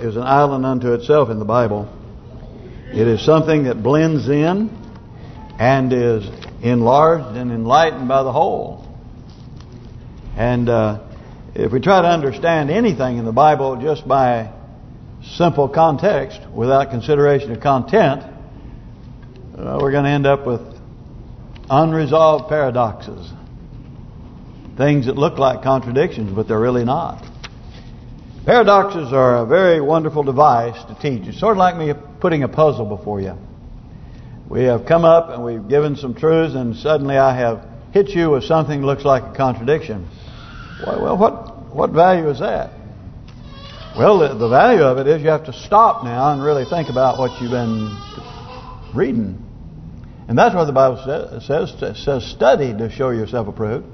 is an island unto itself in the Bible. It is something that blends in and is enlarged and enlightened by the whole. And uh, if we try to understand anything in the Bible just by simple context without consideration of content, uh, we're going to end up with unresolved paradoxes. Things that look like contradictions, but they're really not. Paradoxes are a very wonderful device to teach. It's sort of like me putting a puzzle before you. We have come up and we've given some truths and suddenly I have hit you with something that looks like a contradiction. Well, what what value is that? Well, the, the value of it is you have to stop now and really think about what you've been reading. And that's what the Bible says, says, says study to show yourself approved.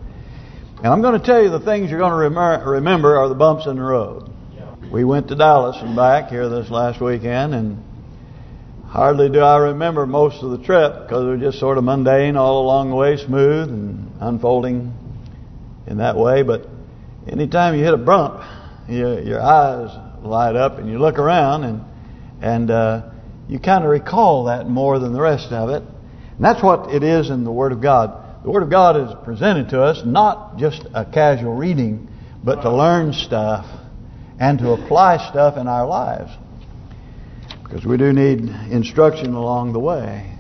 And I'm going to tell you the things you're going to remember are the bumps in the road. We went to Dallas and back here this last weekend, and hardly do I remember most of the trip because it was just sort of mundane all along the way, smooth and unfolding in that way. But anytime you hit a bump, your, your eyes light up and you look around and and uh, you kind of recall that more than the rest of it. And that's what it is in the Word of God. The Word of God is presented to us not just a casual reading, but to learn stuff and to apply stuff in our lives. Because we do need instruction along the way.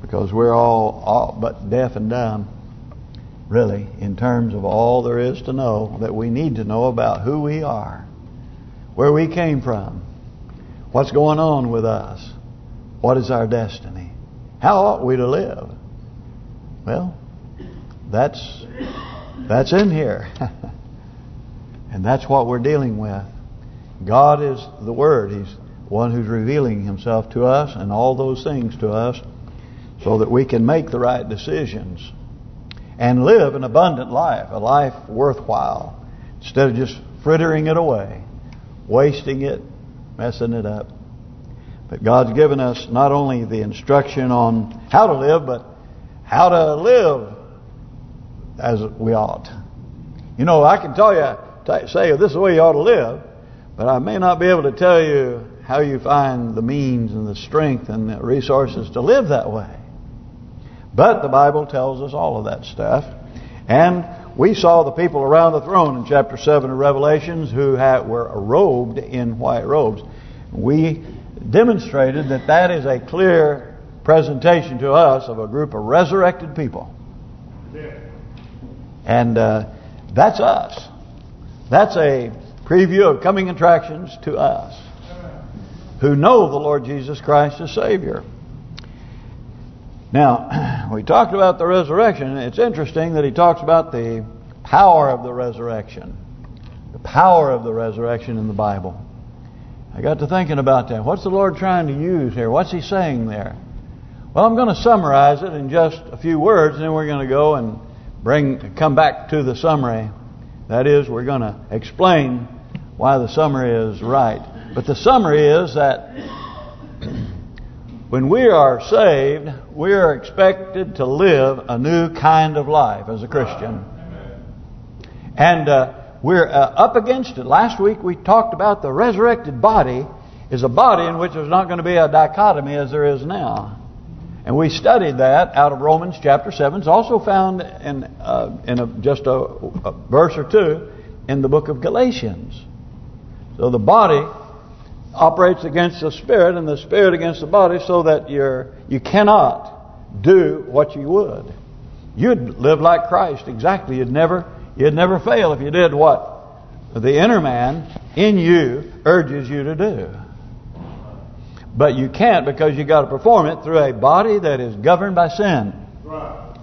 Because we're all, all but deaf and dumb, really, in terms of all there is to know that we need to know about who we are, where we came from, what's going on with us, what is our destiny, how ought we to live. Well, that's that's in here. And that's what we're dealing with. God is the Word. He's one who's revealing Himself to us and all those things to us so that we can make the right decisions and live an abundant life, a life worthwhile, instead of just frittering it away, wasting it, messing it up. But God's given us not only the instruction on how to live, but how to live as we ought. You know, I can tell you say this is the way you ought to live, but I may not be able to tell you how you find the means and the strength and the resources to live that way. But the Bible tells us all of that stuff. And we saw the people around the throne in chapter 7 of Revelations who had, were robed in white robes. We demonstrated that that is a clear presentation to us of a group of resurrected people. And uh, that's us. That's a preview of coming attractions to us who know the Lord Jesus Christ as Savior. Now, we talked about the resurrection. It's interesting that he talks about the power of the resurrection. The power of the resurrection in the Bible. I got to thinking about that. What's the Lord trying to use here? What's He saying there? Well, I'm going to summarize it in just a few words, and then we're going to go and bring come back to the summary that is, we're going to explain why the summary is right. But the summary is that when we are saved, we are expected to live a new kind of life as a Christian. And uh, we're uh, up against it. Last week we talked about the resurrected body is a body in which there's not going to be a dichotomy as there is now. And we studied that out of Romans chapter 7. It's also found in uh, in a, just a, a verse or two in the book of Galatians. So the body operates against the spirit and the spirit against the body so that you're you cannot do what you would. You'd live like Christ exactly. You'd never you'd never fail if you did what the inner man in you urges you to do. But you can't because you got to perform it through a body that is governed by sin. Right.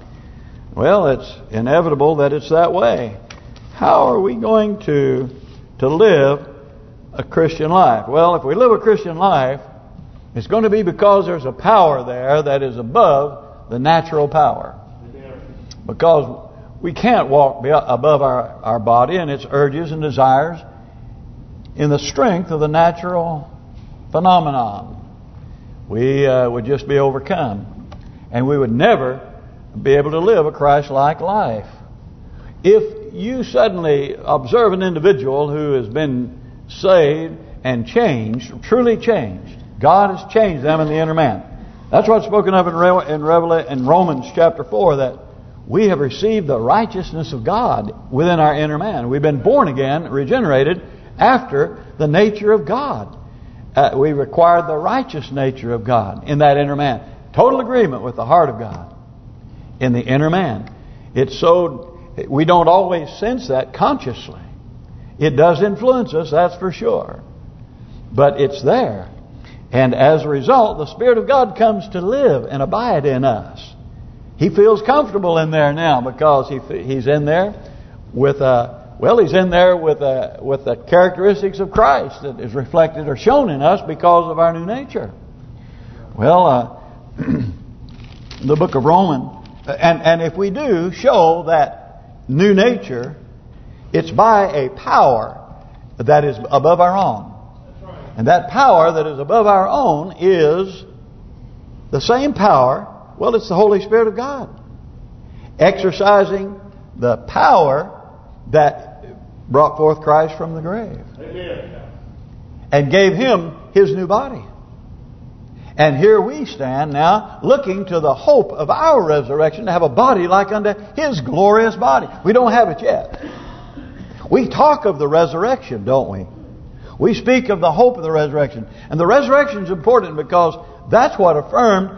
Well, it's inevitable that it's that way. How are we going to to live a Christian life? Well, if we live a Christian life, it's going to be because there's a power there that is above the natural power. Because we can't walk above our, our body and its urges and desires in the strength of the natural phenomenon we uh, would just be overcome. And we would never be able to live a Christ-like life. If you suddenly observe an individual who has been saved and changed, truly changed. God has changed them in the inner man. That's what's spoken of in in, in Romans chapter 4, that we have received the righteousness of God within our inner man. We've been born again, regenerated, after the nature of God. Uh, we require the righteous nature of God in that inner man. Total agreement with the heart of God in the inner man. It's so we don't always sense that consciously. It does influence us, that's for sure. But it's there. And as a result, the Spirit of God comes to live and abide in us. He feels comfortable in there now because he he's in there with a well, he's in there with a with the characteristics of Christ that is reflected or shown in us because of our new nature. Well, uh, the book of Romans, and and if we do show that new nature, it's by a power that is above our own. And that power that is above our own is the same power, well, it's the Holy Spirit of God. Exercising the power that brought forth Christ from the grave. Amen. And gave him his new body. And here we stand now looking to the hope of our resurrection to have a body like unto his glorious body. We don't have it yet. We talk of the resurrection, don't we? We speak of the hope of the resurrection. And the resurrection is important because that's what affirmed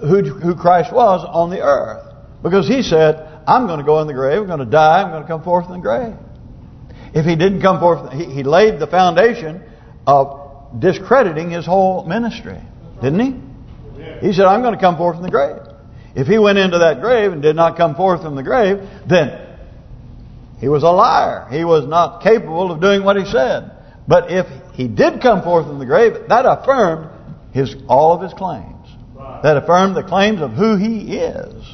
who, who Christ was on the earth. Because he said, I'm going to go in the grave, I'm going to die, I'm going to come forth in the grave. If he didn't come forth, he, he laid the foundation of discrediting his whole ministry. Didn't he? He said, I'm going to come forth in the grave. If he went into that grave and did not come forth from the grave, then he was a liar. He was not capable of doing what he said. But if he did come forth from the grave, that affirmed his all of his claims. That affirmed the claims of who he is.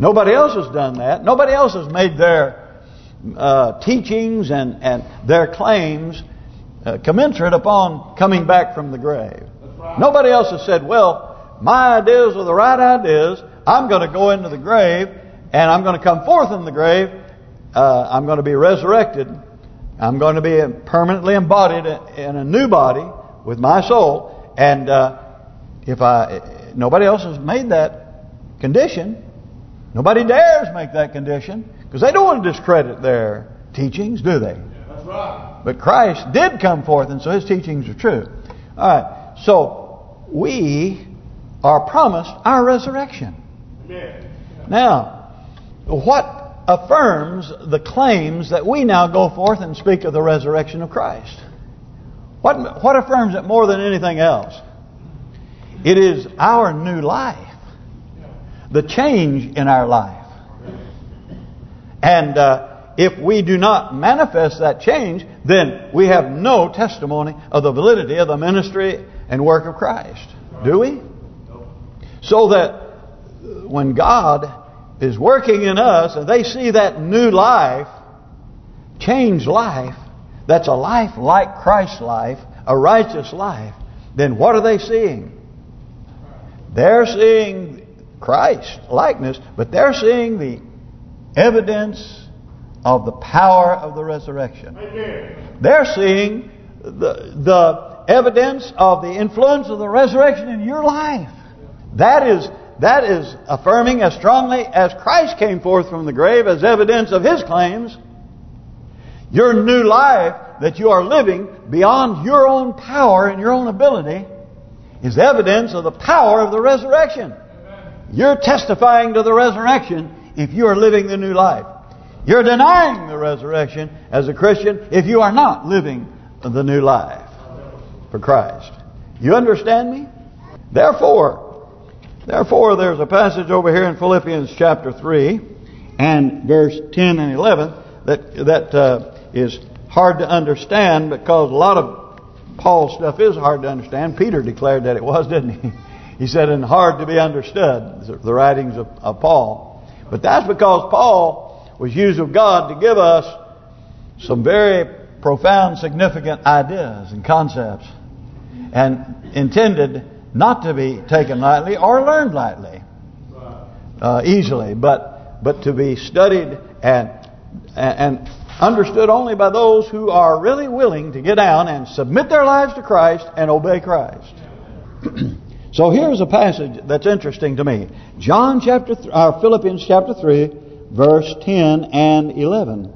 Nobody else has done that. Nobody else has made their uh, teachings and, and their claims uh, commensurate upon coming back from the grave. Right. Nobody else has said, well, my ideas are the right ideas. I'm going to go into the grave and I'm going to come forth in the grave. Uh, I'm going to be resurrected I'm going to be permanently embodied in a new body with my soul. And uh, if I, nobody else has made that condition, nobody dares make that condition because they don't want to discredit their teachings, do they? That's right. But Christ did come forth, and so His teachings are true. All right. So we are promised our resurrection. Amen. Now, what affirms the claims that we now go forth and speak of the resurrection of Christ. What what affirms it more than anything else? It is our new life. The change in our life. And uh, if we do not manifest that change, then we have no testimony of the validity of the ministry and work of Christ. Do we? So that when God is working in us and they see that new life, changed life, that's a life like Christ's life, a righteous life, then what are they seeing? They're seeing Christ likeness, but they're seeing the evidence of the power of the resurrection. They're seeing the the evidence of the influence of the resurrection in your life. That is that is affirming as strongly as Christ came forth from the grave as evidence of His claims. Your new life that you are living beyond your own power and your own ability is evidence of the power of the resurrection. You're testifying to the resurrection if you are living the new life. You're denying the resurrection as a Christian if you are not living the new life for Christ. You understand me? Therefore, Therefore, there's a passage over here in Philippians chapter 3 and verse 10 and 11 that that uh, is hard to understand because a lot of Paul's stuff is hard to understand. Peter declared that it was, didn't he? He said, and hard to be understood, the writings of, of Paul. But that's because Paul was used of God to give us some very profound, significant ideas and concepts and intended not to be taken lightly or learned lightly, uh, easily, but but to be studied and and understood only by those who are really willing to get down and submit their lives to Christ and obey Christ. so here's a passage that's interesting to me. John chapter, th uh, Philippians chapter 3, verse 10 and 11.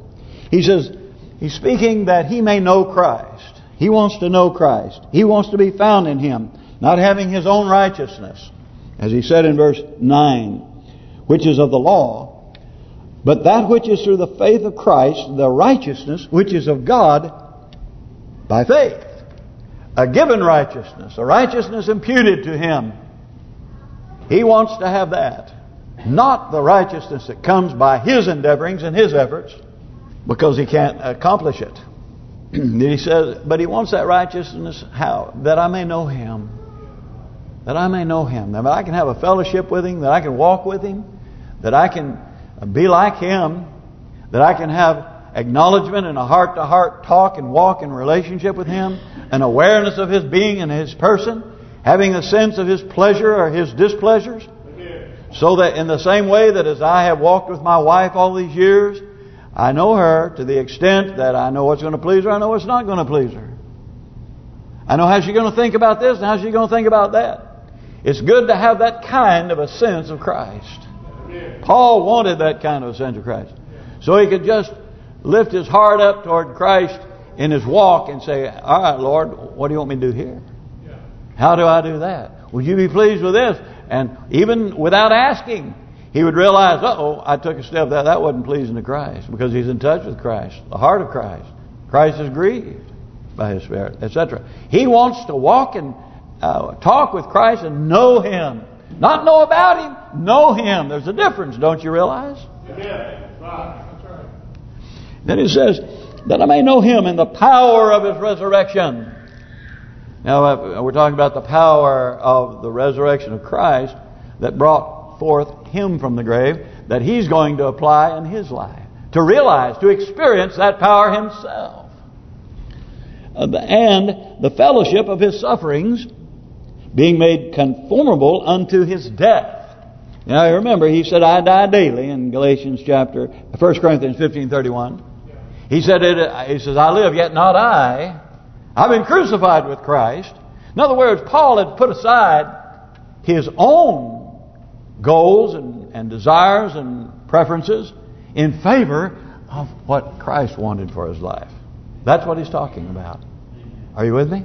He says, he's speaking that he may know Christ. He wants to know Christ. He wants to be found in Him, not having his own righteousness. As he said in verse 9, which is of the law, but that which is through the faith of Christ, the righteousness which is of God by faith. A given righteousness, a righteousness imputed to him. He wants to have that. Not the righteousness that comes by his endeavorings and his efforts, because he can't accomplish it. he says, but he wants that righteousness, how? That I may know him. That I may know him. That I can have a fellowship with him, that I can walk with him, that I can be like Him, that I can have acknowledgement and a heart-to-heart -heart talk and walk in relationship with Him, an awareness of His being and His person, having a sense of His pleasure or His displeasures, so that in the same way that as I have walked with my wife all these years, I know her to the extent that I know what's going to please her, I know what's not going to please her. I know how she's going to think about this and how she's going to think about that. It's good to have that kind of a sense of Christ. Paul wanted that kind of a sense of Christ. So he could just lift his heart up toward Christ in his walk and say, all right, Lord, what do you want me to do here? How do I do that? Would you be pleased with this? And even without asking, he would realize, uh-oh, I took a step that that wasn't pleasing to Christ because he's in touch with Christ, the heart of Christ. Christ is grieved by his Spirit, etc. He wants to walk and uh, talk with Christ and know Him. Not know about Him, know Him. There's a difference, don't you realize? Yeah. Right. Then it says, that I may know Him in the power of His resurrection. Now, uh, we're talking about the power of the resurrection of Christ that brought forth Him from the grave, that He's going to apply in His life. To realize, to experience that power Himself. Uh, and the fellowship of His sufferings being made conformable unto his death. Now remember, he said, I die daily in Galatians chapter, 1 Corinthians 15:31. He said, it, uh, he says, I live, yet not I. I've been crucified with Christ. In other words, Paul had put aside his own goals and, and desires and preferences in favor of what Christ wanted for his life. That's what he's talking about. Are you with me?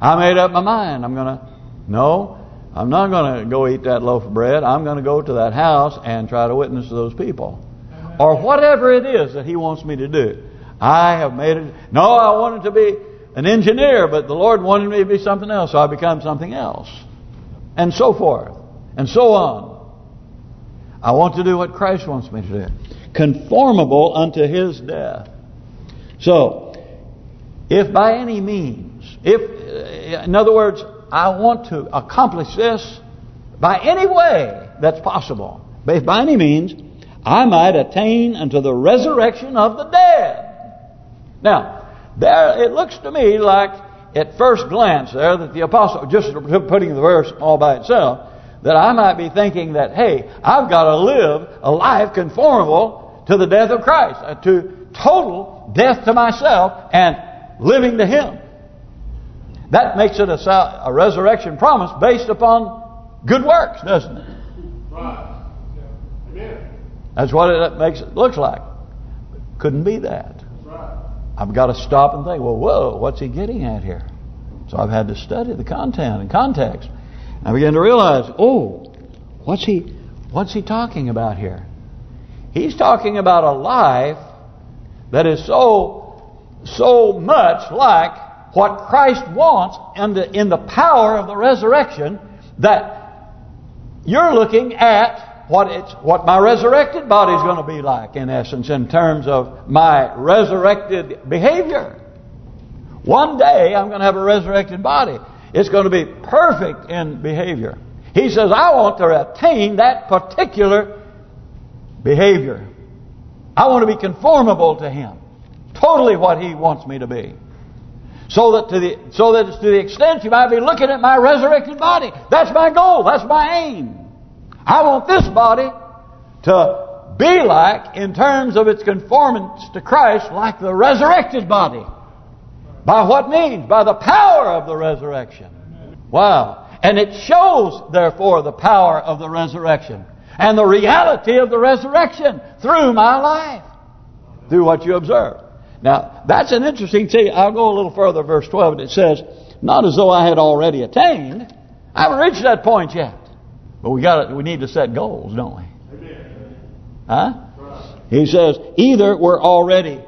I made up my mind. I'm going to, no, I'm not going to go eat that loaf of bread. I'm going to go to that house and try to witness to those people. Or whatever it is that he wants me to do. I have made it. No, I wanted to be an engineer, but the Lord wanted me to be something else, so I become something else. And so forth. And so on. I want to do what Christ wants me to do. Conformable unto His death. So, if by any means if, in other words, I want to accomplish this by any way that's possible, if by any means I might attain unto the resurrection of the dead. Now, there it looks to me like at first glance there that the apostle, just putting the verse all by itself, that I might be thinking that, hey, I've got to live a life conformable to the death of Christ, uh, to total death to myself and living to Him. That makes it a, a resurrection promise based upon good works, doesn't it? Right. Amen. That's what it makes it looks like. Couldn't be that. I've got to stop and think, well, whoa, what's he getting at here? So I've had to study the content and context. I began to realize, oh, what's he what's he talking about here? He's talking about a life that is so so much like what Christ wants and in the power of the resurrection that you're looking at what it's what my resurrected body is going to be like in essence in terms of my resurrected behavior. One day I'm going to have a resurrected body. It's going to be perfect in behavior. He says, I want to attain that particular behavior. I want to be conformable to Him. Totally what He wants me to be. So that to the so that it's to the extent you might be looking at my resurrected body. That's my goal. That's my aim. I want this body to be like, in terms of its conformance to Christ, like the resurrected body. By what means? By the power of the resurrection. Wow. And it shows, therefore, the power of the resurrection and the reality of the resurrection through my life, through what you observe. Now, that's an interesting thing. I'll go a little further, verse 12, and it says, Not as though I had already attained. I haven't reached that point yet. But we got we need to set goals, don't we? Huh? He says, either we're already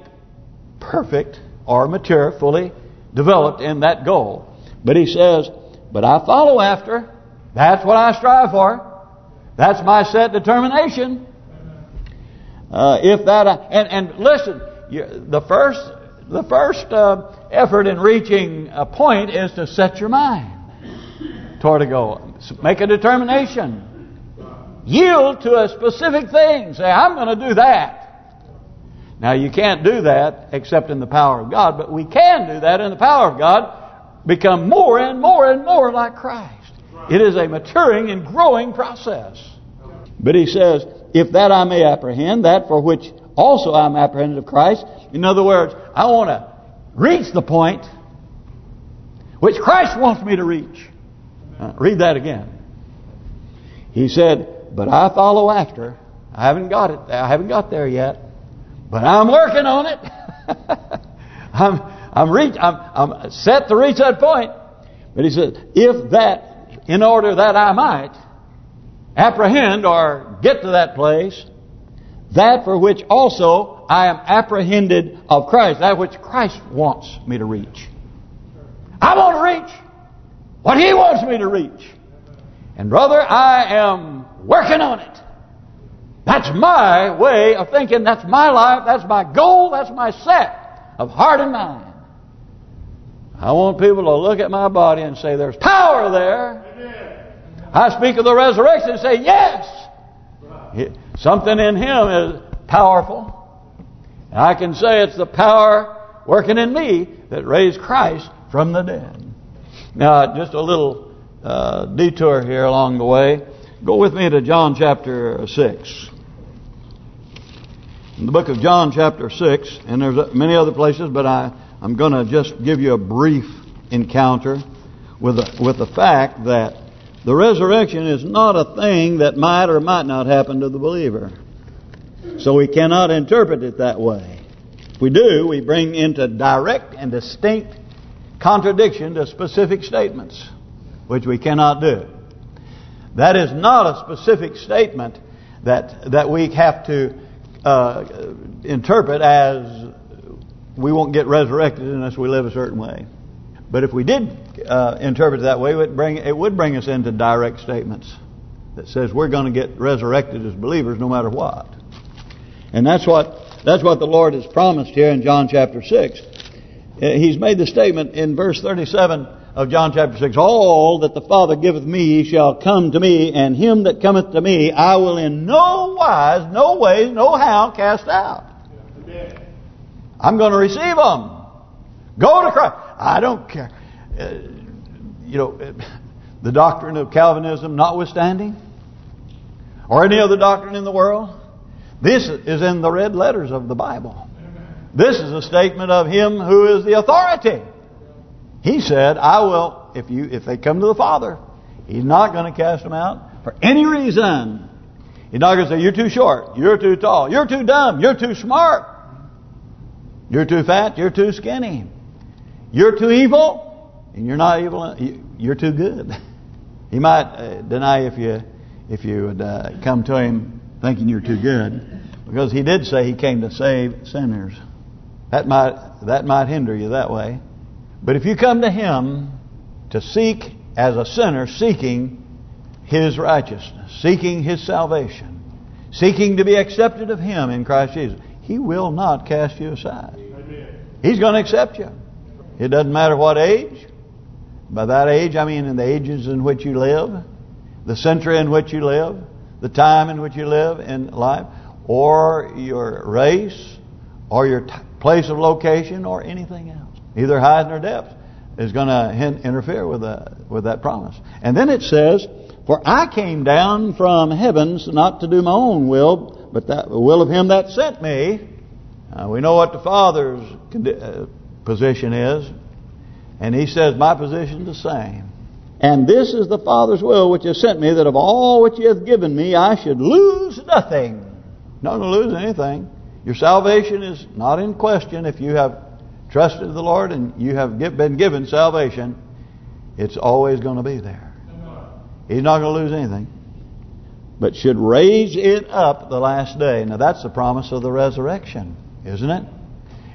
perfect or mature, fully developed in that goal. But he says, but I follow after. That's what I strive for. That's my set determination. Uh, if that, I, and and listen, you, the first the first uh, effort in reaching a point is to set your mind toward a goal. Make a determination. Yield to a specific thing. Say, I'm going to do that. Now, you can't do that except in the power of God, but we can do that in the power of God. Become more and more and more like Christ. It is a maturing and growing process. But he says, if that I may apprehend, that for which also I'm apprehended of Christ. In other words, I want to reach the point which Christ wants me to reach. Uh, read that again. He said, but I follow after. I haven't got it. I haven't got there yet. But I'm working on it. I'm I'm reach I'm I'm set to reach that point. But he said, if that in order that I might apprehend or get to that place, that for which also I am apprehended of Christ, that which Christ wants me to reach. I want to reach what He wants me to reach. And brother, I am working on it. That's my way of thinking. That's my life. That's my goal. That's my set of heart and mind. I want people to look at my body and say, there's power there. I speak of the resurrection and say, yes. Something in Him is powerful. And I can say it's the power working in me that raised Christ from the dead. Now, just a little uh, detour here along the way. Go with me to John chapter 6. In the book of John chapter 6, and there's many other places, but I, I'm going to just give you a brief encounter with the, with the fact that the resurrection is not a thing that might or might not happen to the believer. So we cannot interpret it that way. If we do, we bring into direct and distinct contradiction to specific statements, which we cannot do. That is not a specific statement that that we have to uh, interpret as we won't get resurrected unless we live a certain way. But if we did uh, interpret it that way, it would bring it would bring us into direct statements that says we're going to get resurrected as believers no matter what. And that's what that's what the Lord has promised here in John chapter 6. Uh, he's made the statement in verse 37 of John chapter 6, All that the Father giveth me shall come to me, and him that cometh to me I will in no wise, no ways, no how cast out. I'm going to receive them. Go to Christ. I don't care. Uh, you know, uh, the doctrine of Calvinism notwithstanding, or any other doctrine in the world, this is in the red letters of the Bible. This is a statement of Him who is the authority. He said, I will, if you if they come to the Father, He's not going to cast them out for any reason. He's not going to say, you're too short, you're too tall, you're too dumb, you're too smart, you're too fat, you're too skinny, you're too evil, and you're not evil, you're too good. He might uh, deny if you if you would uh, come to Him thinking you're too good, because He did say He came to save sinners. That might that might hinder you that way. But if you come to Him to seek as a sinner, seeking His righteousness, seeking His salvation, seeking to be accepted of Him in Christ Jesus, He will not cast you aside. He's going to accept you. It doesn't matter what age. By that age, I mean in the ages in which you live, the century in which you live, the time in which you live in life, or your race, or your place of location, or anything else either height nor depth. is going to interfere with that, with that promise. And then it says, For I came down from heavens not to do my own will, but that, the will of him that sent me. Uh, we know what the Father's uh, position is. And he says, my position is the same. And this is the Father's will which has sent me, that of all which He hath given me, I should lose nothing. Not going to lose anything. Your salvation is not in question if you have trusted the Lord and you have been given salvation. It's always going to be there. He's not going to lose anything. But should raise it up the last day. Now that's the promise of the resurrection, isn't it?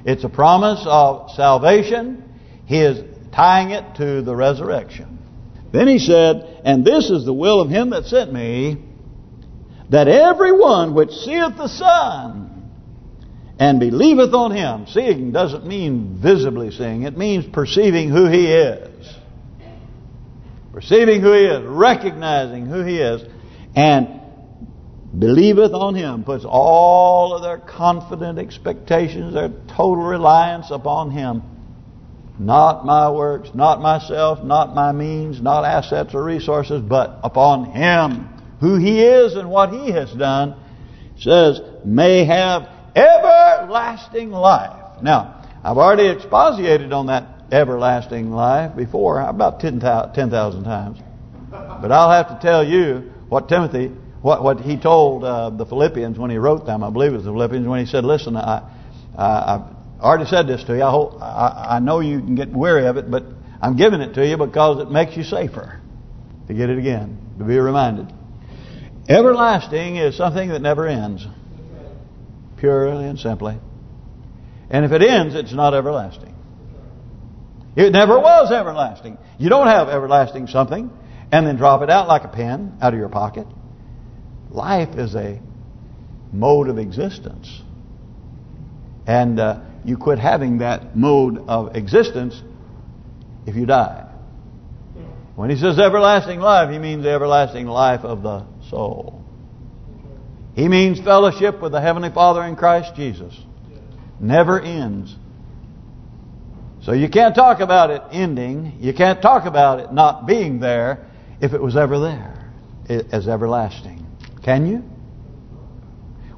It's a promise of salvation. He is tying it to the resurrection. Then he said, And this is the will of him that sent me, that every one which seeth the Son and believeth on him. Seeing doesn't mean visibly seeing. It means perceiving who he is. Perceiving who he is. Recognizing who he is. And believeth on him. Puts all of their confident expectations, their total reliance upon him. Not my works, not myself, not my means, not assets or resources, but upon Him, who He is and what He has done, says, may have everlasting life. Now, I've already exposited on that everlasting life before, about 10,000 times. But I'll have to tell you what Timothy, what what he told uh, the Philippians when he wrote them. I believe it was the Philippians when he said, "Listen, I, I, I already said this to you. I, hope, I, I know you can get weary of it, but I'm giving it to you because it makes you safer to get it again, to be reminded. Everlasting is something that never ends, purely and simply. And if it ends, it's not everlasting. It never was everlasting. You don't have everlasting something and then drop it out like a pen out of your pocket. Life is a mode of existence. And uh, you quit having that mode of existence if you die. When he says everlasting life, he means the everlasting life of the soul. He means fellowship with the Heavenly Father in Christ Jesus. Never ends. So you can't talk about it ending. You can't talk about it not being there if it was ever there as everlasting. Can you?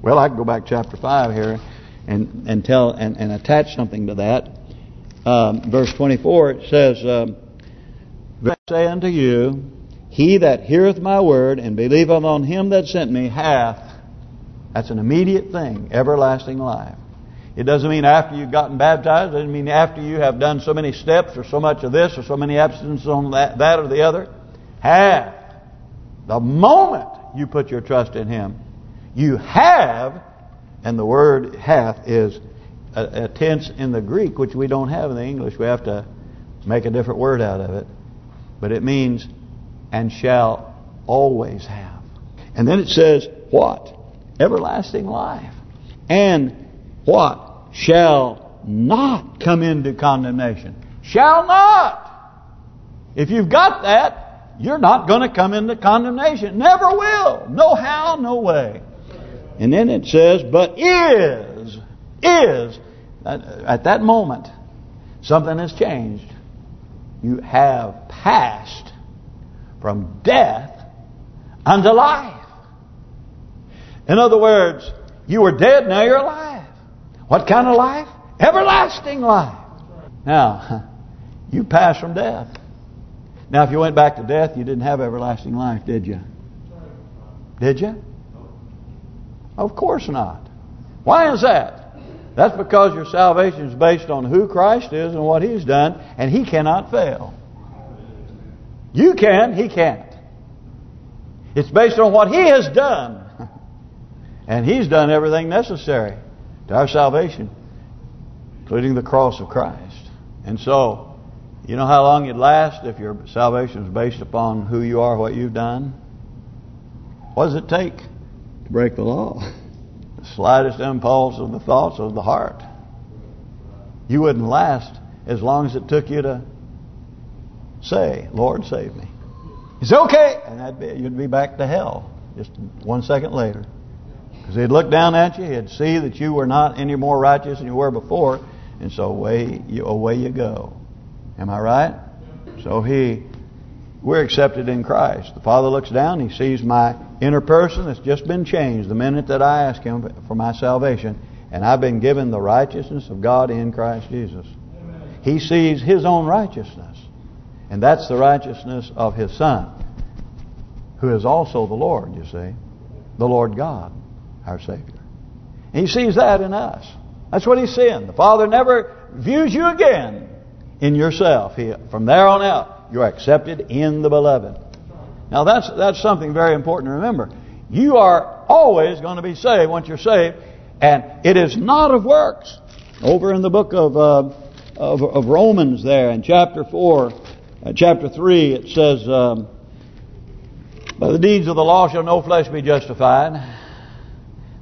Well, I can go back to chapter 5 here and and tell and, and attach something to that. Um, verse 24 it says, um, "I say unto you, he that heareth my word and believeth on him that sent me hath." That's an immediate thing, everlasting life. It doesn't mean after you've gotten baptized. It doesn't mean after you have done so many steps or so much of this or so many abstinences on that, that or the other. Have. The moment you put your trust in Him, you have and the word hath is a, a tense in the Greek, which we don't have in the English. We have to make a different word out of it. But it means, and shall always have. And then it says, what? Everlasting life. And what? Shall not come into condemnation. Shall not. If you've got that, you're not going to come into condemnation. Never will. No how, no way. And then it says, but is, is, at that moment, something has changed. You have passed from death unto life. In other words, you were dead, now you're alive. What kind of life? Everlasting life. Now, you passed from death. Now, if you went back to death, you didn't have everlasting life, did you? Did you? Of course not. Why is that? That's because your salvation is based on who Christ is and what He's done, and He cannot fail. You can, He can't. It's based on what He has done. And He's done everything necessary to our salvation, including the cross of Christ. And so, you know how long it'd last if your salvation is based upon who you are, what you've done? What does it take? to break the law. The slightest impulse of the thoughts of the heart. You wouldn't last as long as it took you to say, Lord, save me. It's okay. And that'd be, you'd be back to hell just one second later. Because he'd look down at you, he'd see that you were not any more righteous than you were before, and so away you, away you go. Am I right? So he, we're accepted in Christ. The Father looks down, He sees my inner person that's just been changed the minute that I ask Him for my salvation. And I've been given the righteousness of God in Christ Jesus. He sees His own righteousness. And that's the righteousness of His Son, who is also the Lord, you see. The Lord God, our Savior. He sees that in us. That's what He's seeing. The Father never views you again in yourself. He, from there on out, you're accepted in the Beloved. Now that's that's something very important to remember. You are always going to be saved once you're saved, and it is not of works. Over in the book of uh, of, of, Romans, there in chapter four, uh, chapter three, it says, um, "By the deeds of the law shall no flesh be justified."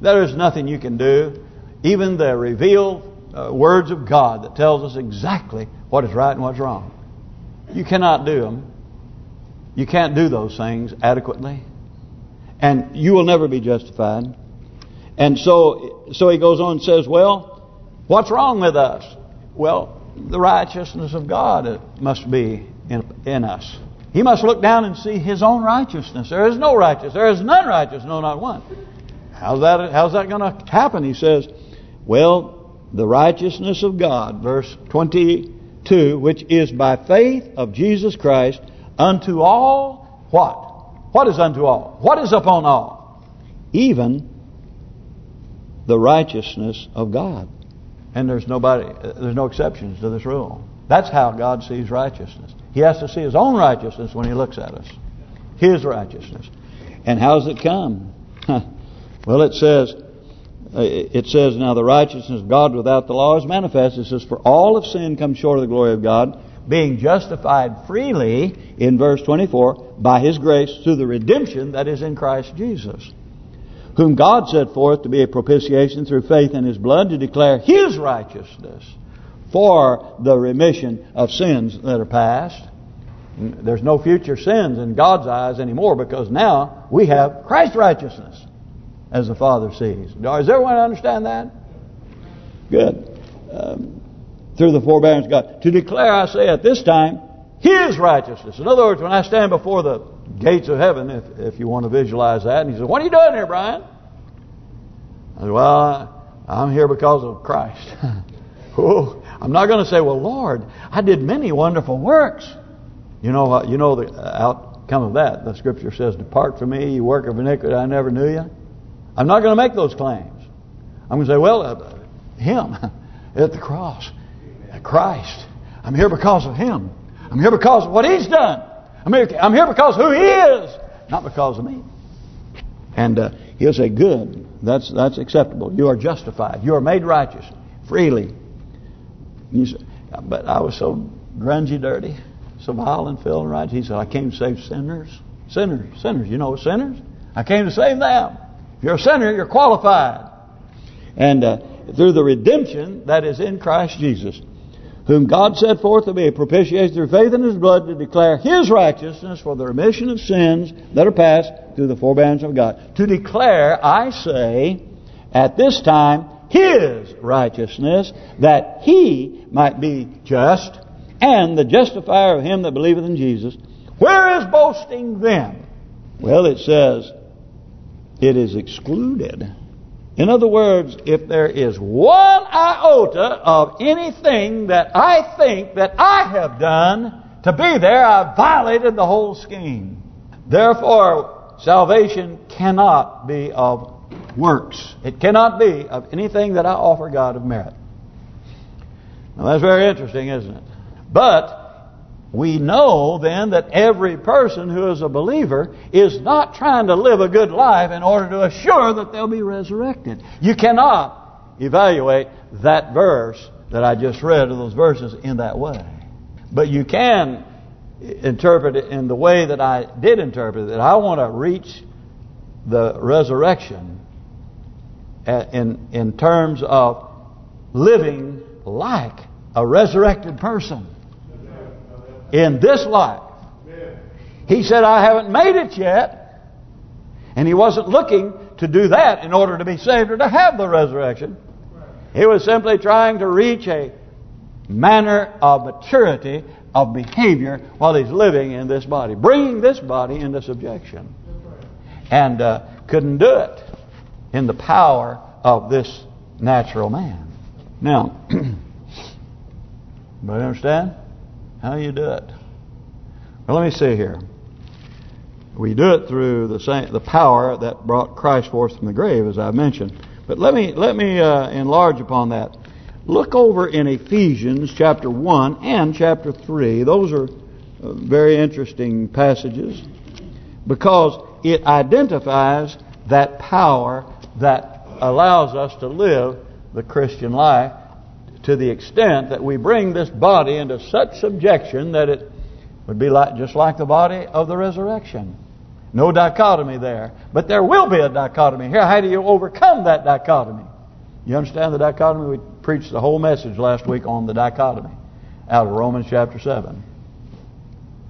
There is nothing you can do, even the revealed uh, words of God that tells us exactly what is right and what's wrong. You cannot do them. You can't do those things adequately. And you will never be justified. And so so he goes on and says, well, what's wrong with us? Well, the righteousness of God must be in, in us. He must look down and see his own righteousness. There is no righteous. There is none righteous, no, not one. How's that? How's that going to happen? He says, well, the righteousness of God, verse 22, which is by faith of Jesus Christ unto all what? What is unto all? What is upon all? Even the righteousness of God. And there's nobody, there's no exceptions to this rule. That's how God sees righteousness. He has to see His own righteousness when He looks at us. His righteousness. And how's it come? well, it says, uh, it says, now the righteousness of God without the law is manifest. It says, for all of sin come short of the glory of God, being justified freely, in verse 24, by His grace through the redemption that is in Christ Jesus. Whom God set forth to be a propitiation through faith in His blood to declare His righteousness for the remission of sins that are past. There's no future sins in God's eyes anymore because now we have Christ's righteousness as the Father sees. Does everyone understand that? Good. Um, through the forbearance of God. To declare, I say, at this time, His righteousness. In other words, when I stand before the gates of heaven, if if you want to visualize that, and He says, what are you doing here, Brian? I said, well, I'm here because of Christ. oh, I'm not going to say, well, Lord, I did many wonderful works. You know what? You know the outcome of that. The Scripture says, "Depart from me, you work of iniquity, I never knew you." I'm not going to make those claims. I'm going to say, well, uh, Him at the cross. Christ. I'm here because of Him. I'm here because of what He's done. I'm here, I'm here because who He is, not because of me. And uh, He'll say, good, that's that's acceptable. You are justified. You are made righteous freely. Say, but I was so grungy, dirty, so vile and filthy and righteous. He said, I came to save sinners. Sinners, sinners. You know sinners? I came to save them. You're a sinner, you're qualified. And uh, through the redemption that is in Christ Jesus whom God set forth to be a propitiation through faith in His blood to declare His righteousness for the remission of sins that are past through the forbearance of God. To declare, I say, at this time, His righteousness, that He might be just, and the justifier of him that believeth in Jesus. Where is boasting then? Well, it says, it is excluded in other words, if there is one iota of anything that I think that I have done to be there, I've violated the whole scheme. Therefore, salvation cannot be of works. It cannot be of anything that I offer God of merit. Now that's very interesting, isn't it? But we know then that every person who is a believer is not trying to live a good life in order to assure that they'll be resurrected. You cannot evaluate that verse that I just read, or those verses, in that way. But you can interpret it in the way that I did interpret it. I want to reach the resurrection in in terms of living like a resurrected person in this life. He said, I haven't made it yet. And he wasn't looking to do that in order to be saved or to have the resurrection. He was simply trying to reach a manner of maturity of behavior while he's living in this body. Bringing this body into subjection. And uh, couldn't do it in the power of this natural man. Now, but understand how you do it? Well, let me see here. We do it through the same, the power that brought Christ forth from the grave, as I mentioned. But let me let me uh, enlarge upon that. Look over in Ephesians chapter 1 and chapter 3. Those are uh, very interesting passages because it identifies that power that allows us to live the Christian life to the extent that we bring this body into such subjection that it would be like just like the body of the resurrection. No dichotomy there. But there will be a dichotomy here. How do you overcome that dichotomy? You understand the dichotomy? We preached the whole message last week on the dichotomy out of Romans chapter 7.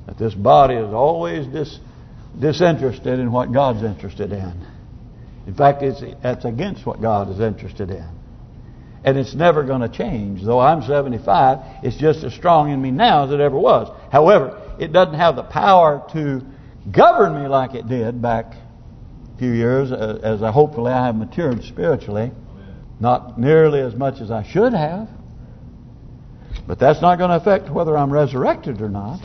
That this body is always dis disinterested in what God's interested in. In fact, it's, it's against what God is interested in. And it's never going to change. Though I'm 75, it's just as strong in me now as it ever was. However, it doesn't have the power to govern me like it did back a few years uh, as I hopefully I have matured spiritually. Not nearly as much as I should have. But that's not going to affect whether I'm resurrected or not.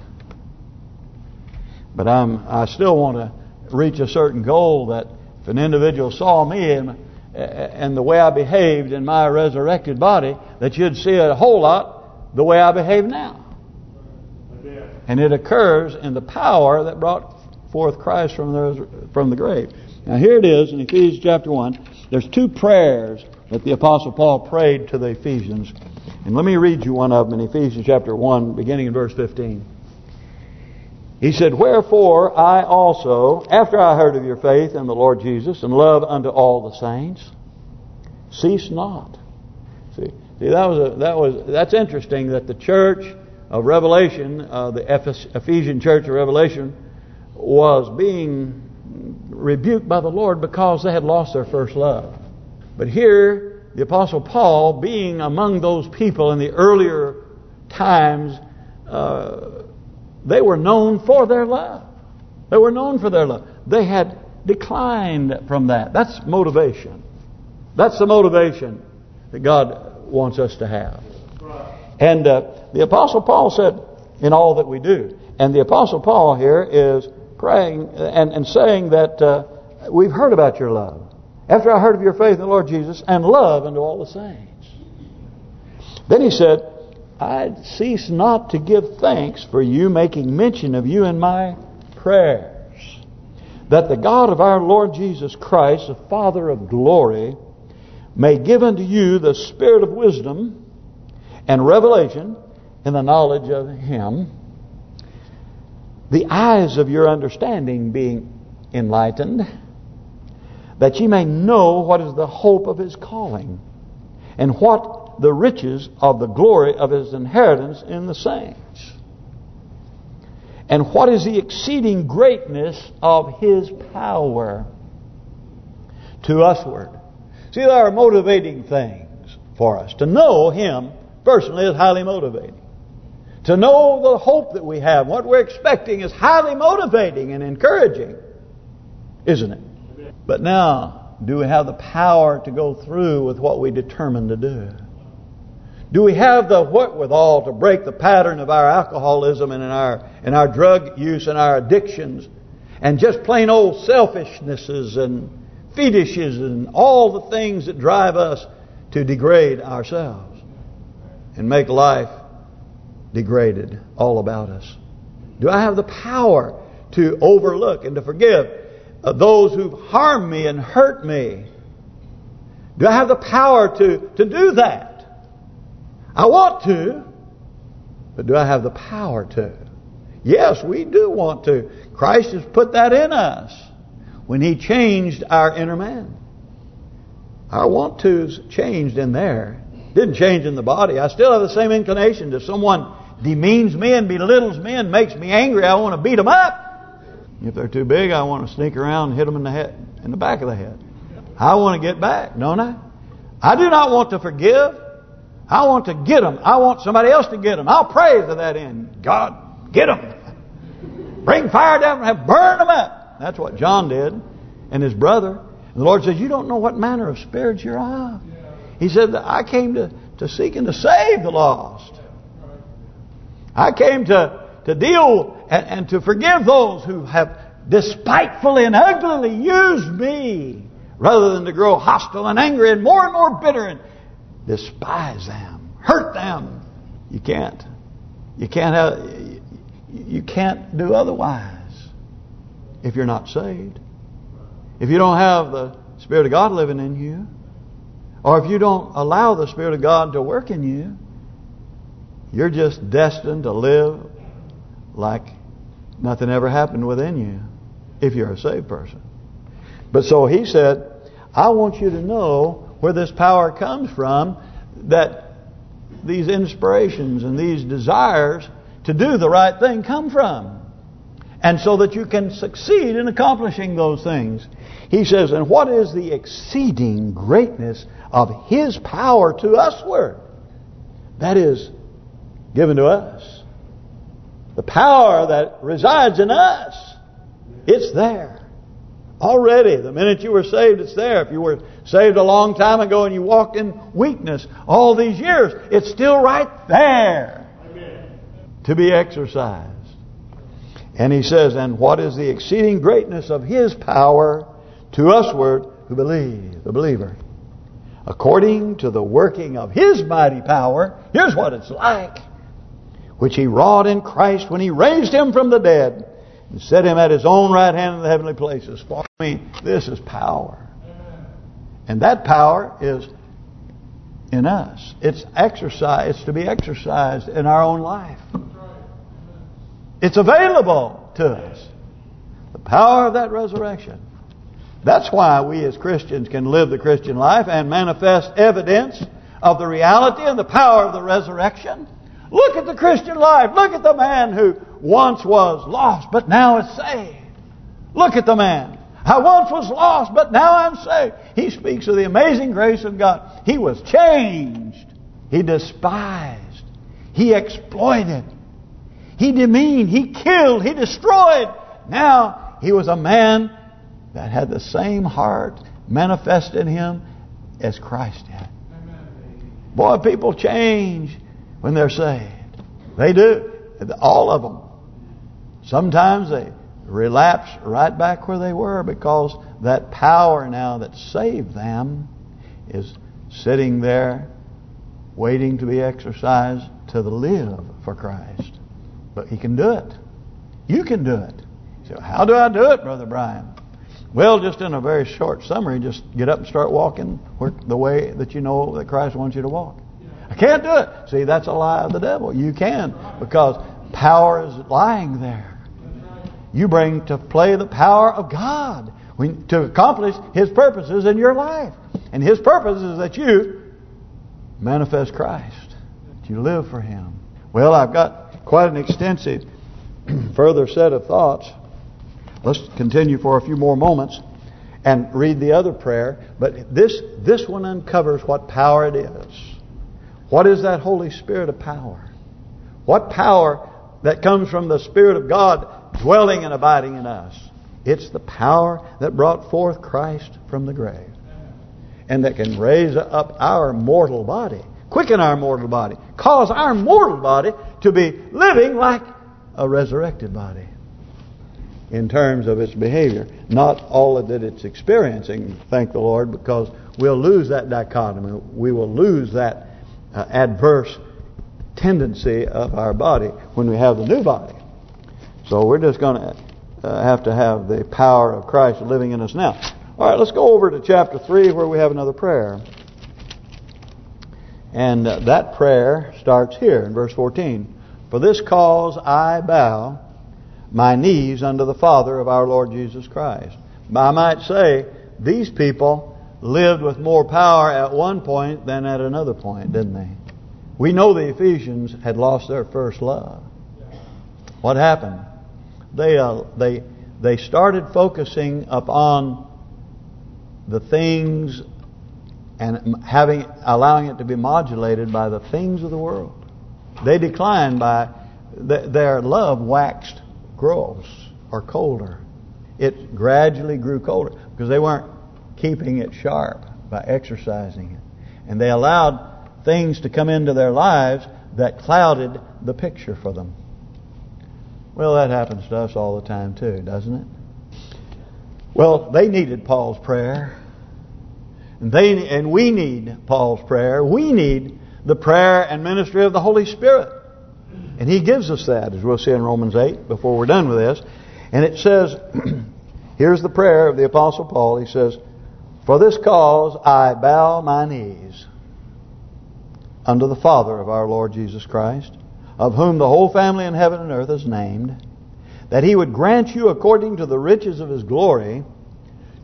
But I'm I still want to reach a certain goal that if an individual saw me and and the way I behaved in my resurrected body, that you'd see a whole lot the way I behave now. And it occurs in the power that brought forth Christ from the from the grave. Now here it is in Ephesians chapter 1. There's two prayers that the Apostle Paul prayed to the Ephesians. And let me read you one of them in Ephesians chapter 1, beginning in verse 15. He said, Wherefore I also, after I heard of your faith in the Lord Jesus and love unto all the saints, cease not. See, see that was a, that was that's interesting that the church of Revelation, uh, the Ephesian church of Revelation, was being rebuked by the Lord because they had lost their first love. But here, the Apostle Paul, being among those people in the earlier times, uh, they were known for their love. They were known for their love. They had declined from that. That's motivation. That's the motivation that God wants us to have. And uh, the Apostle Paul said, in all that we do. And the Apostle Paul here is praying and, and saying that uh, we've heard about your love. After I heard of your faith in the Lord Jesus and love unto all the saints. Then he said, I cease not to give thanks for you making mention of you in my prayers. That the God of our Lord Jesus Christ, the Father of glory, may give unto you the spirit of wisdom and revelation in the knowledge of Him, the eyes of your understanding being enlightened, that ye may know what is the hope of His calling, and what the riches of the glory of His inheritance in the saints, and what is the exceeding greatness of His power to usward. See, there are motivating things for us. To know Him personally is highly motivating. To know the hope that we have, what we're expecting is highly motivating and encouraging, isn't it? But now, do we have the power to go through with what we determine to do? Do we have the wherewithal to break the pattern of our alcoholism and in our in our drug use and our addictions and just plain old selfishnesses and fetishes and all the things that drive us to degrade ourselves and make life degraded all about us? Do I have the power to overlook and to forgive uh, those who've harmed me and hurt me? Do I have the power to, to do that? I want to, but do I have the power to? Yes, we do want to. Christ has put that in us when He changed our inner man. Our want to's changed in there. Didn't change in the body. I still have the same inclination. If someone demeans me and belittles me and makes me angry, I want to beat them up. If they're too big, I want to sneak around and hit them in the head, in the back of the head. I want to get back, don't I? I do not want to forgive. I want to get them. I want somebody else to get them. I'll pray to that end. God, get them. Bring fire down and burn them up. That's what John did and his brother. And the Lord says, you don't know what manner of spirits you're of. He said, I came to, to seek and to save the lost. I came to, to deal and, and to forgive those who have despitefully and uglily used me rather than to grow hostile and angry and more and more bitter and despise them, hurt them. You can't. You can't have. You can't do otherwise if you're not saved. If you don't have the Spirit of God living in you, or if you don't allow the Spirit of God to work in you, you're just destined to live like nothing ever happened within you if you're a saved person. But so he said, I want you to know where this power comes from, that these inspirations and these desires to do the right thing come from. And so that you can succeed in accomplishing those things. He says, and what is the exceeding greatness of His power to usward? That is given to us. The power that resides in us, it's there. Already, the minute you were saved, it's there. If you were saved a long time ago and you walked in weakness all these years, it's still right there Amen. to be exercised. And he says, and what is the exceeding greatness of his power to usward who believe, the believer. According to the working of his mighty power, here's what it's like. Which he wrought in Christ when he raised him from the dead and set him at his own right hand in the heavenly places. For me, this is power. And that power is in us. It's exercise. It's to be exercised in our own life. It's available to us. The power of that resurrection. That's why we as Christians can live the Christian life and manifest evidence of the reality and the power of the resurrection. Look at the Christian life. Look at the man who once was lost but now is saved. Look at the man. I once was lost but now I'm saved. He speaks of the amazing grace of God. He was changed. He despised. He exploited. He demeaned. He killed. He destroyed. Now he was a man that had the same heart manifest in him as Christ did. Boy, people change when they're saved. They do. All of them. Sometimes they relapse right back where they were because that power now that saved them is sitting there waiting to be exercised to live for Christ. But he can do it. You can do it. So how do I do it, Brother Brian? Well, just in a very short summary, just get up and start walking the way that you know that Christ wants you to walk. I can't do it. See, that's a lie of the devil. You can because power is lying there. You bring to play the power of God to accomplish His purposes in your life. And His purpose is that you manifest Christ. That you live for Him. Well, I've got quite an extensive further set of thoughts Let's continue for a few more moments and read the other prayer. But this this one uncovers what power it is. What is that Holy Spirit of power? What power that comes from the Spirit of God dwelling and abiding in us? It's the power that brought forth Christ from the grave. And that can raise up our mortal body. Quicken our mortal body. Cause our mortal body to be living like a resurrected body in terms of its behavior. Not all that it's experiencing, thank the Lord, because we'll lose that dichotomy. We will lose that uh, adverse tendency of our body when we have the new body. So we're just going to uh, have to have the power of Christ living in us now. All right, let's go over to chapter 3 where we have another prayer. And uh, that prayer starts here in verse 14. For this cause I bow my knees unto the Father of our Lord Jesus Christ. I might say, these people lived with more power at one point than at another point, didn't they? We know the Ephesians had lost their first love. What happened? They uh, they they started focusing upon the things and having allowing it to be modulated by the things of the world. They declined by their love waxed gross or colder. It gradually grew colder because they weren't keeping it sharp by exercising it. And they allowed things to come into their lives that clouded the picture for them. Well, that happens to us all the time too, doesn't it? Well, they needed Paul's prayer. And they and we need Paul's prayer. We need the prayer and ministry of the Holy Spirit. And he gives us that, as we'll see in Romans 8, before we're done with this. And it says, here's the prayer of the Apostle Paul. He says, For this cause I bow my knees unto the Father of our Lord Jesus Christ, of whom the whole family in heaven and earth is named, that he would grant you according to the riches of his glory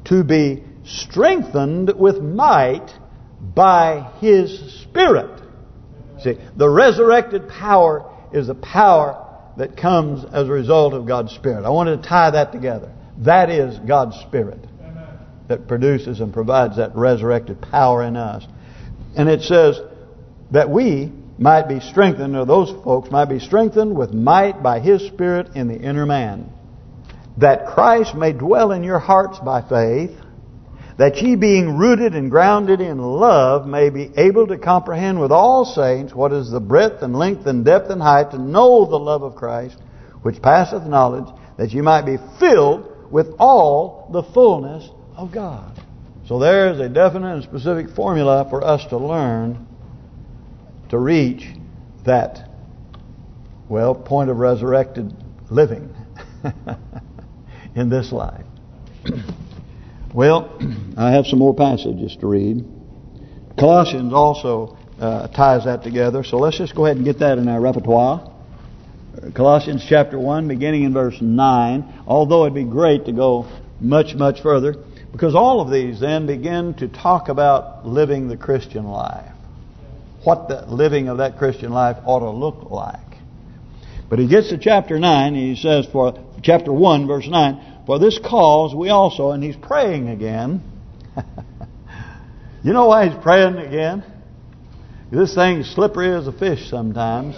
to be strengthened with might by his Spirit. See, the resurrected power is the power that comes as a result of God's Spirit. I wanted to tie that together. That is God's Spirit that produces and provides that resurrected power in us. And it says that we might be strengthened, or those folks might be strengthened with might by His Spirit in the inner man. That Christ may dwell in your hearts by faith, that ye being rooted and grounded in love may be able to comprehend with all saints what is the breadth and length and depth and height, to know the love of Christ, which passeth knowledge, that ye might be filled with all the fullness of God. So there is a definite and specific formula for us to learn to reach that, well, point of resurrected living in this life. Well, I have some more passages to read. Colossians also uh, ties that together, so let's just go ahead and get that in our repertoire. Colossians chapter 1, beginning in verse 9, although it'd be great to go much, much further, because all of these then begin to talk about living the Christian life. What the living of that Christian life ought to look like. But he gets to chapter 9, and he says, for chapter 1, verse 9, for this cause we also, and he's praying again. you know why he's praying again? This thing's slippery as a fish sometimes.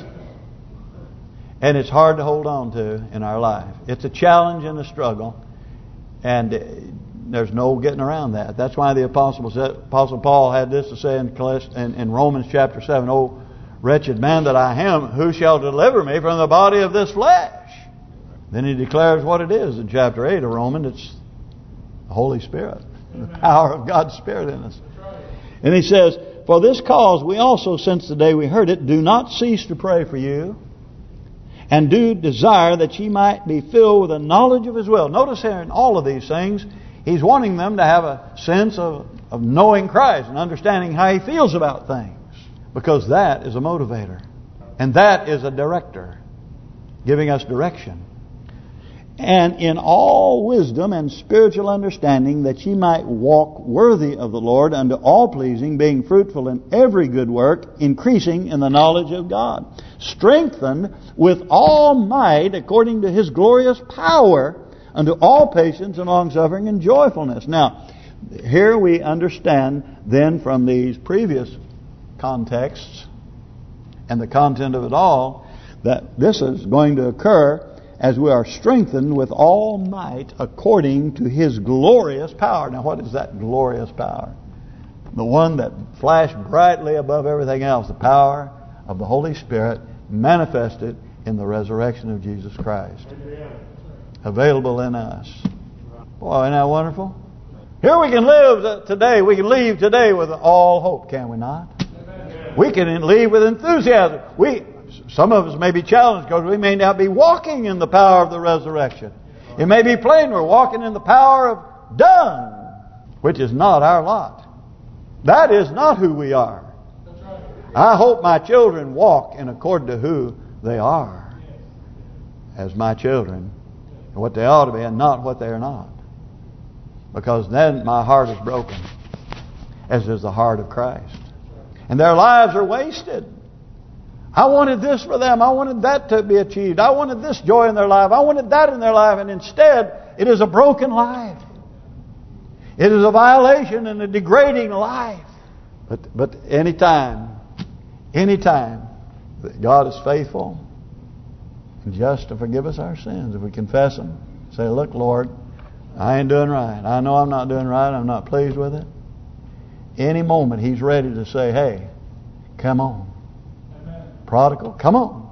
And it's hard to hold on to in our life. It's a challenge and a struggle. And there's no getting around that. That's why the Apostle said, Apostle Paul had this to say in, in, in Romans chapter 7, Oh, wretched man that I am, who shall deliver me from the body of this flesh? Then he declares what it is in chapter 8 of Romans. It's the Holy Spirit. The power of God's Spirit in us. And he says, For this cause we also, since the day we heard it, do not cease to pray for you, and do desire that ye might be filled with a knowledge of His will. Notice here in all of these things, he's wanting them to have a sense of, of knowing Christ and understanding how He feels about things. Because that is a motivator. And that is a director, giving us direction and in all wisdom and spiritual understanding, that ye might walk worthy of the Lord unto all pleasing, being fruitful in every good work, increasing in the knowledge of God, strengthened with all might according to His glorious power, unto all patience and long-suffering and joyfulness. Now, here we understand then from these previous contexts and the content of it all, that this is going to occur as we are strengthened with all might according to His glorious power. Now what is that glorious power? The one that flashed brightly above everything else, the power of the Holy Spirit manifested in the resurrection of Jesus Christ. Available in us. Boy, isn't that wonderful? Here we can live today, we can leave today with all hope, can we not? We can leave with enthusiasm. We some of us may be challenged because we may not be walking in the power of the resurrection. It may be plain we're walking in the power of done, which is not our lot. That is not who we are. I hope my children walk in accord to who they are as my children, what they ought to be and not what they are not. Because then my heart is broken, as is the heart of Christ. And their lives are wasted. I wanted this for them. I wanted that to be achieved. I wanted this joy in their life. I wanted that in their life. And instead, it is a broken life. It is a violation and a degrading life. But but any time, any time, God is faithful just to forgive us our sins, if we confess them, say, look, Lord, I ain't doing right. I know I'm not doing right. I'm not pleased with it. Any moment He's ready to say, hey, come on. Amen. Prodigal, come on.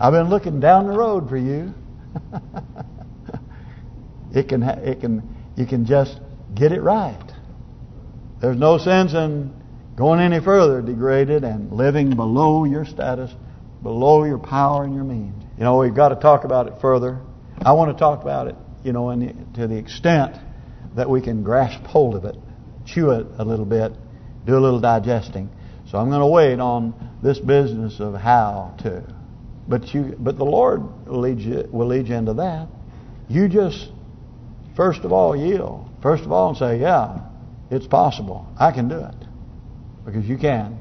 I've been looking down the road for you. it can, it can, you can just get it right. There's no sense in going any further degraded and living below your status, below your power and your means. You know, we've got to talk about it further. I want to talk about it, you know, the, to the extent that we can grasp hold of it, chew it a little bit, do a little digesting. So I'm going to wait on this business of how to. But you, but the Lord will lead you will lead you into that. You just first of all yield. First of all, and say, "Yeah, it's possible. I can do it." Because you can.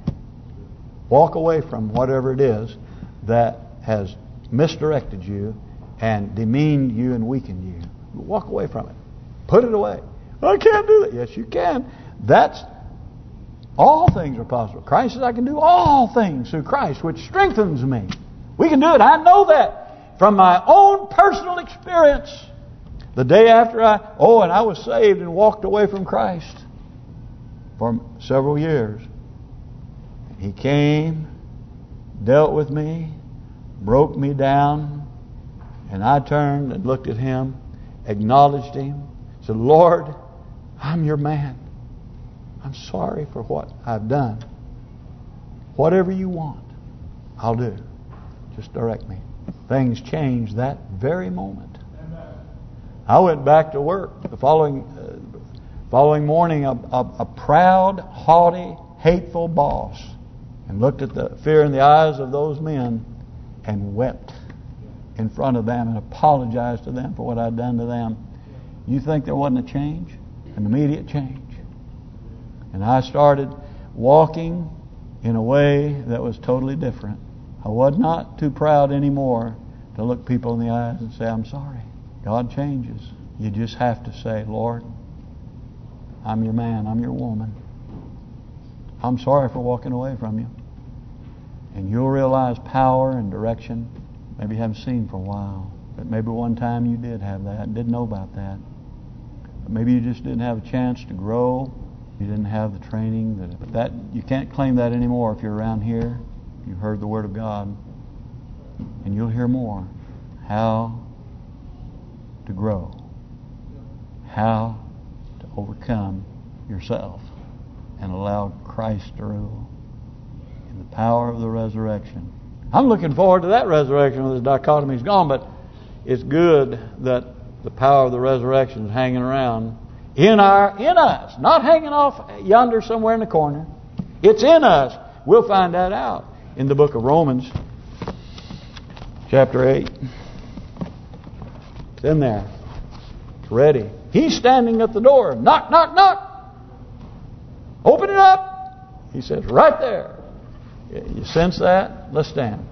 Walk away from whatever it is that has misdirected you and demeaned you and weakened you. Walk away from it. Put it away. I can't do that. Yes, you can. That's all things are possible. Christ says I can do all things through Christ, which strengthens me. We can do it. I know that from my own personal experience. The day after I, oh, and I was saved and walked away from Christ for several years. He came, dealt with me, broke me down, and I turned and looked at him, acknowledged him, said, Lord, I'm your man. I'm sorry for what I've done. Whatever you want, I'll do. Just direct me. Things changed that very moment. I went back to work the following uh, following morning. A, a, a proud, haughty, hateful boss, and looked at the fear in the eyes of those men, and wept in front of them and apologized to them for what I'd done to them. You think there wasn't a change? An immediate change. And I started walking in a way that was totally different. I was not too proud anymore to look people in the eyes and say, I'm sorry. God changes. You just have to say, Lord, I'm your man, I'm your woman. I'm sorry for walking away from you. And you'll realize power and direction maybe you haven't seen for a while. But maybe one time you did have that didn't know about that. But maybe you just didn't have a chance to grow. You didn't have the training. That, but that you can't claim that anymore if you're around here You've heard the Word of God. And you'll hear more. How to grow. How to overcome yourself and allow Christ to rule the power of the resurrection. I'm looking forward to that resurrection when this dichotomy's gone, but it's good that the power of the resurrection is hanging around in our in us, not hanging off yonder somewhere in the corner. It's in us. We'll find that out in the book of Romans, chapter 8. It's in there. It's ready. He's standing at the door. Knock, knock, knock. Open it up. He says, right there. You sense that? Let's stand.